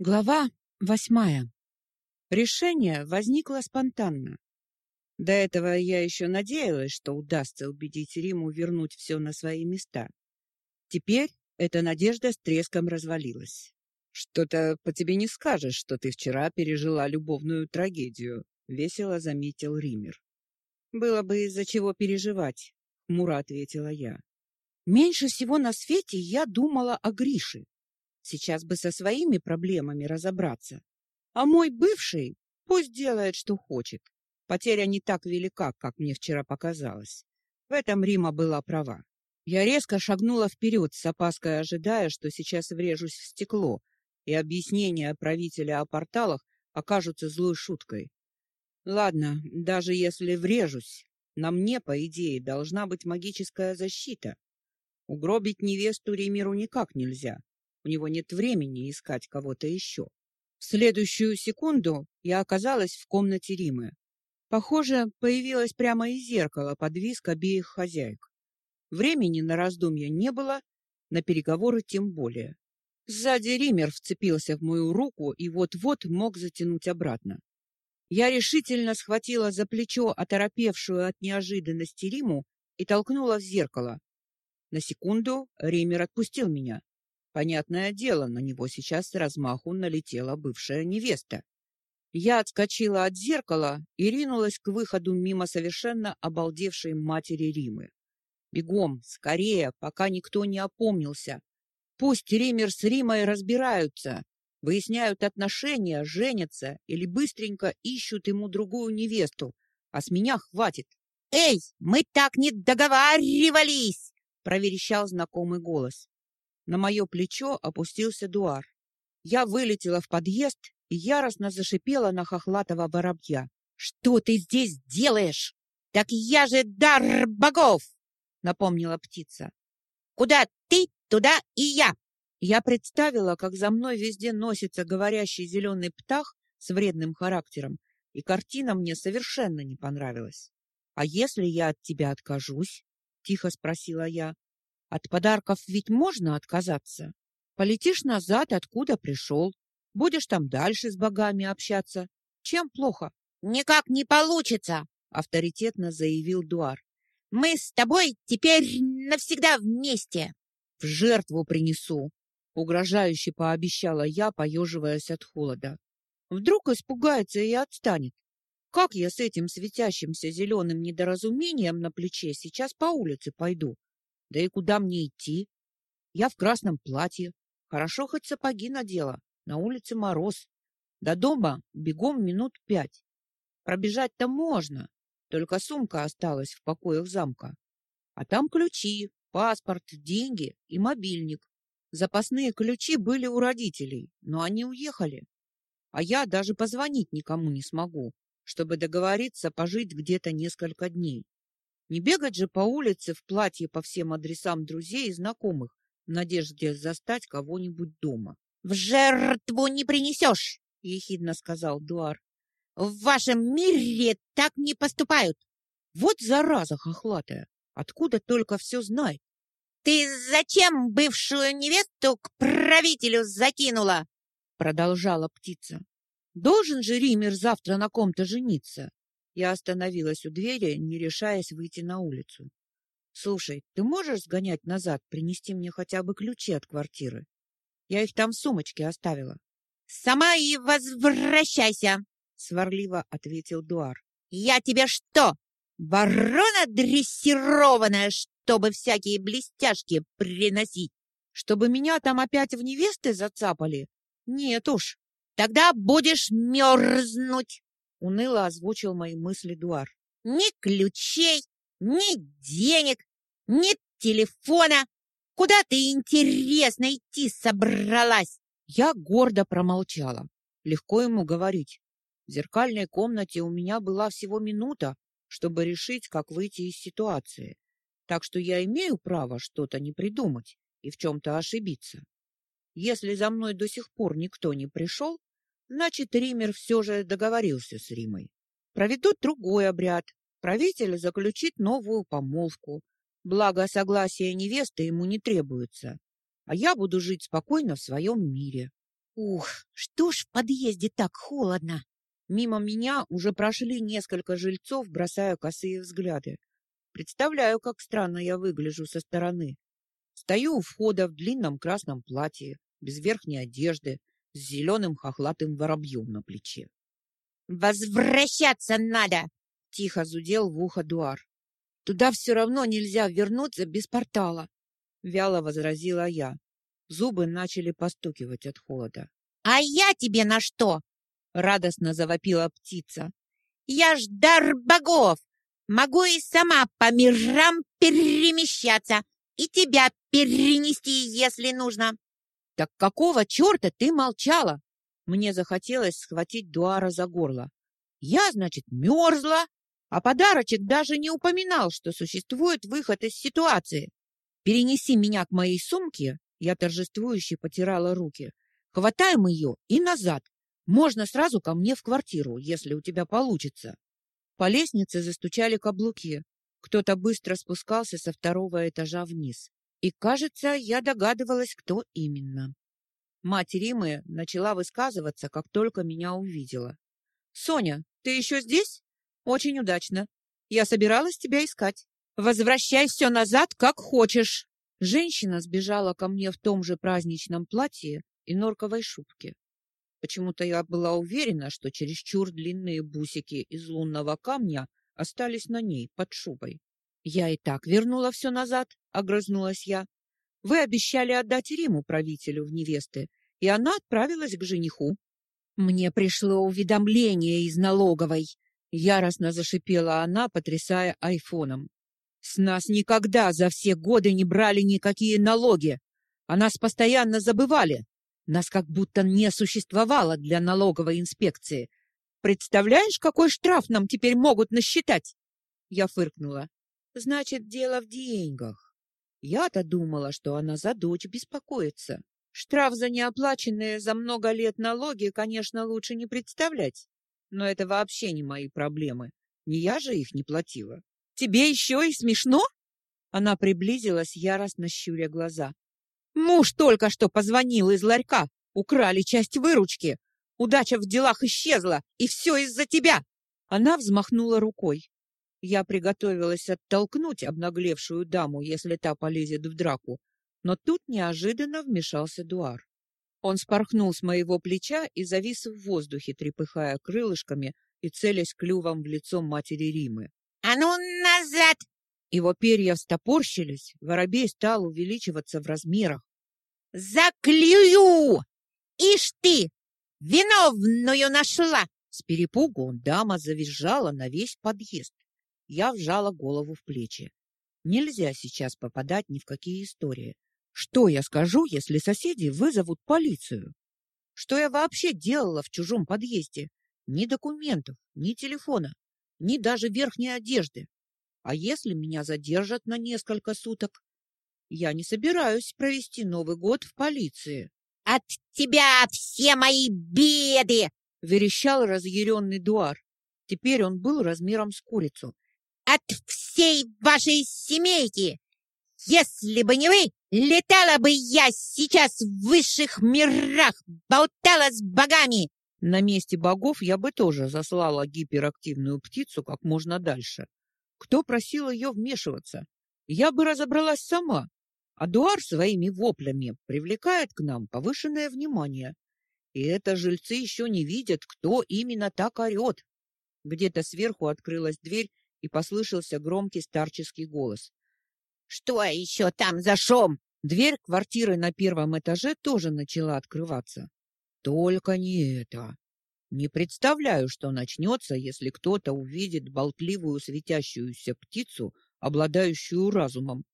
Глава восьмая. Решение возникло спонтанно. До этого я еще надеялась, что удастся убедить Риму вернуть все на свои места. Теперь эта надежда с треском развалилась. Что-то по тебе не скажешь, что ты вчера пережила любовную трагедию, весело заметил Ример. Было бы из-за чего переживать, хмуро ответила я. Меньше всего на свете я думала о Грише. Сейчас бы со своими проблемами разобраться. А мой бывший пусть делает, что хочет. Потеря не так велика, как мне вчера показалось. В этом Рима была права. Я резко шагнула вперед, с опаской ожидая, что сейчас врежусь в стекло, и объяснения правителя о порталах окажутся злой шуткой. Ладно, даже если врежусь, на мне, по идее, должна быть магическая защита. Угробить невесту Римиру никак нельзя. У него нет времени искать кого-то еще. В следующую секунду я оказалась в комнате Римы. Похоже, появилась прямо из зеркала под визг обеих хозяек. Времени на раздумья не было, на переговоры тем более. Сзади Ример вцепился в мою руку и вот-вот мог затянуть обратно. Я решительно схватила за плечо оторопевшую от неожиданности Риму и толкнула в зеркало. На секунду Ример отпустил меня. Понятное дело, на него сейчас с размаху налетела бывшая невеста. Я отскочила от зеркала и ринулась к выходу мимо совершенно обалдевшей матери Римы. Бегом, скорее, пока никто не опомнился. Пусть Ример с Римой разбираются, выясняют отношения, женятся или быстренько ищут ему другую невесту, а с меня хватит. «Эй, мы так не договаривались!» — проверещал знакомый голос. На мое плечо опустился Дуар. Я вылетела в подъезд и яростно зашипела на хохлатого воробья. «Что ты здесь делаешь? Так я же дар богов!» — напомнила птица. «Куда ты, туда и я!» Я представила, как за мной везде носится говорящий зеленый птах с вредным характером, и картина мне совершенно не понравилась. «А если я от тебя откажусь?» — тихо спросила я. От подарков ведь можно отказаться. Полетишь назад, откуда пришел. Будешь там дальше с богами общаться. Чем плохо? Никак не получится, авторитетно заявил Дуар. Мы с тобой теперь навсегда вместе. В жертву принесу, угрожающе пообещала я, поеживаясь от холода. Вдруг испугается и отстанет. Как я с этим светящимся зеленым недоразумением на плече сейчас по улице пойду? Да и куда мне идти? Я в красном платье. Хорошо хоть сапоги надела. На улице мороз. До дома бегом минут пять. Пробежать-то можно, только сумка осталась в покоях замка. А там ключи, паспорт, деньги и мобильник. Запасные ключи были у родителей, но они уехали. А я даже позвонить никому не смогу, чтобы договориться пожить где-то несколько дней. Не бегать же по улице в платье по всем адресам друзей и знакомых в надежде застать кого-нибудь дома. — В жертву не принесешь, — ехидно сказал Дуар. — В вашем мире так не поступают. Вот зараза хохлатая, откуда только все знает. — Ты зачем бывшую невесту к правителю закинула? — продолжала птица. — Должен же Ример завтра на ком-то жениться. Я остановилась у двери, не решаясь выйти на улицу. Слушай, ты можешь сгонять назад, принести мне хотя бы ключи от квартиры? Я их там в сумочке оставила. Сама и возвращайся, сварливо ответил Дуар. Я тебе что, ворона дрессированная, чтобы всякие блестяшки приносить? Чтобы меня там опять в невесты зацапали? Нет уж. Тогда будешь мерзнуть уныло озвучил мои мысли Дуар. Ни ключей, ни денег, ни телефона. Куда ты, интересно, идти собралась? Я гордо промолчала. Легко ему говорить. В зеркальной комнате у меня была всего минута, чтобы решить, как выйти из ситуации. Так что я имею право что-то не придумать и в чем-то ошибиться. Если за мной до сих пор никто не пришел, Значит, Ример все же договорился с Римой. Проведут другой обряд. Правитель заключит новую помолвку. Благо, согласия невесты ему не требуется. А я буду жить спокойно в своем мире. Ух, что ж в подъезде так холодно? Мимо меня уже прошли несколько жильцов, бросая косые взгляды. Представляю, как странно я выгляжу со стороны. Стою у входа в длинном красном платье, без верхней одежды, с зеленым хохлатым воробьем на плече. «Возвращаться надо!» — тихо зудел в ухо Дуар. «Туда все равно нельзя вернуться без портала», — вяло возразила я. Зубы начали постукивать от холода. «А я тебе на что?» — радостно завопила птица. «Я ж дар богов! Могу и сама по мирам перемещаться, и тебя перенести, если нужно!» «Так какого черта ты молчала?» Мне захотелось схватить Дуара за горло. «Я, значит, мерзла, а подарочек даже не упоминал, что существует выход из ситуации. Перенеси меня к моей сумке, я торжествующе потирала руки. Хватаем ее и назад. Можно сразу ко мне в квартиру, если у тебя получится. По лестнице застучали каблуки. Кто-то быстро спускался со второго этажа вниз. И, кажется, я догадывалась, кто именно. Мать Римы начала высказываться, как только меня увидела. «Соня, ты еще здесь?» Очень удачно. Я собиралась тебя искать. Возвращай все назад, как хочешь. Женщина сбежала ко мне в том же праздничном платье и норковой шубке. Почему-то я была уверена, что чересчур длинные бусики из лунного камня остались на ней под шубой. Я и так вернула все назад, огрызнулась я. Вы обещали отдать Риму правителю в невесты, и она отправилась к жениху. Мне пришло уведомление из налоговой. Яростно зашипела она, потрясая айфоном. С нас никогда за все годы не брали никакие налоги. О нас постоянно забывали. Нас как будто не существовало для налоговой инспекции. Представляешь, какой штраф нам теперь могут насчитать? Я фыркнула. Значит, дело в деньгах. Я-то думала, что она за дочь беспокоится. Штраф за неоплаченные за много лет налоги, конечно, лучше не представлять. Но это вообще не мои проблемы. Не я же их не платила. Тебе еще и смешно? Она приблизилась, яростно щуря глаза. Муж только что позвонил из ларька. Украли часть выручки. Удача в делах исчезла, и все из-за тебя. Она взмахнула рукой. Я приготовилась оттолкнуть обнаглевшую даму, если та полезет в драку, но тут неожиданно вмешался Дуар. Он спорхнул с моего плеча и завис в воздухе, трепыхая крылышками и целясь клювом в лицо матери Римы. «А ну, назад!» Его перья встопорщились, воробей стал увеличиваться в размерах. «Заклюю! Ишь ты! Виновную нашла!» С перепугу дама завизжала на весь подъезд. Я вжала голову в плечи. Нельзя сейчас попадать ни в какие истории. Что я скажу, если соседи вызовут полицию? Что я вообще делала в чужом подъезде? Ни документов, ни телефона, ни даже верхней одежды. А если меня задержат на несколько суток? Я не собираюсь провести Новый год в полиции. — От тебя все мои беды! — верещал разъяренный Дуар. Теперь он был размером с курицу. — От всей вашей семейки! Если бы не вы, летала бы я сейчас в высших мирах, болтала с богами. На месте богов я бы тоже заслала гиперактивную птицу как можно дальше. Кто просил ее вмешиваться? Я бы разобралась сама. А Дуар своими воплями привлекает к нам повышенное внимание. И это жильцы еще не видят, кто именно так орет. Где-то сверху открылась дверь, и послышался громкий старческий голос. Что еще там за шум? Дверь квартиры на первом этаже тоже начала открываться. Только не это. Не представляю, что начнется, если кто-то увидит болтливую светящуюся птицу, обладающую разумом.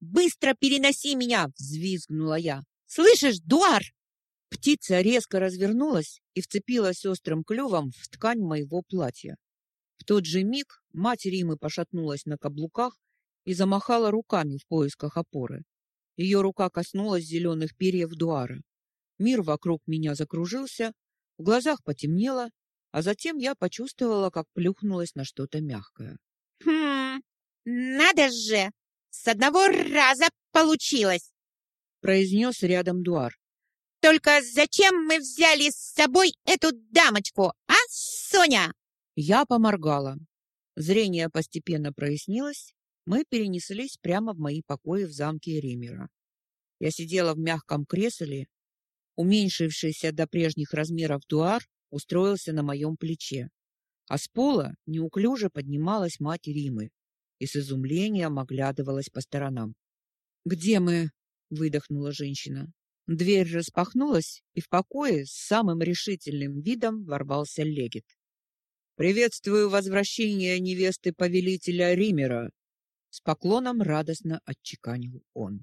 «Быстро переноси меня!» — взвизгнула я. «Слышишь, Дуар?» Птица резко развернулась и вцепилась острым клювом в ткань моего платья. В тот же миг мать Римы пошатнулась на каблуках и замахала руками в поисках опоры. Ее рука коснулась зеленых перьев дуара. Мир вокруг меня закружился, в глазах потемнело, а затем я почувствовала, как плюхнулась на что-то мягкое. «Хм, надо же! С одного раза получилось!» произнес рядом Дуар. Только зачем мы взяли с собой эту дамочку, а, Соня?» Я поморгала. Зрение постепенно прояснилось. Мы перенеслись прямо в мои покои в замке Римера. Я сидела в мягком кресле. Уменьшившийся до прежних размеров дуар устроился на моем плече. А с пола неуклюже поднималась мать Римы и с изумлением оглядывалась по сторонам. «Где мы?» — выдохнула женщина. Дверь распахнулась, и в покое с самым решительным видом ворвался легет. «Приветствую возвращение невесты повелителя Римера!» С поклоном радостно отчеканил он.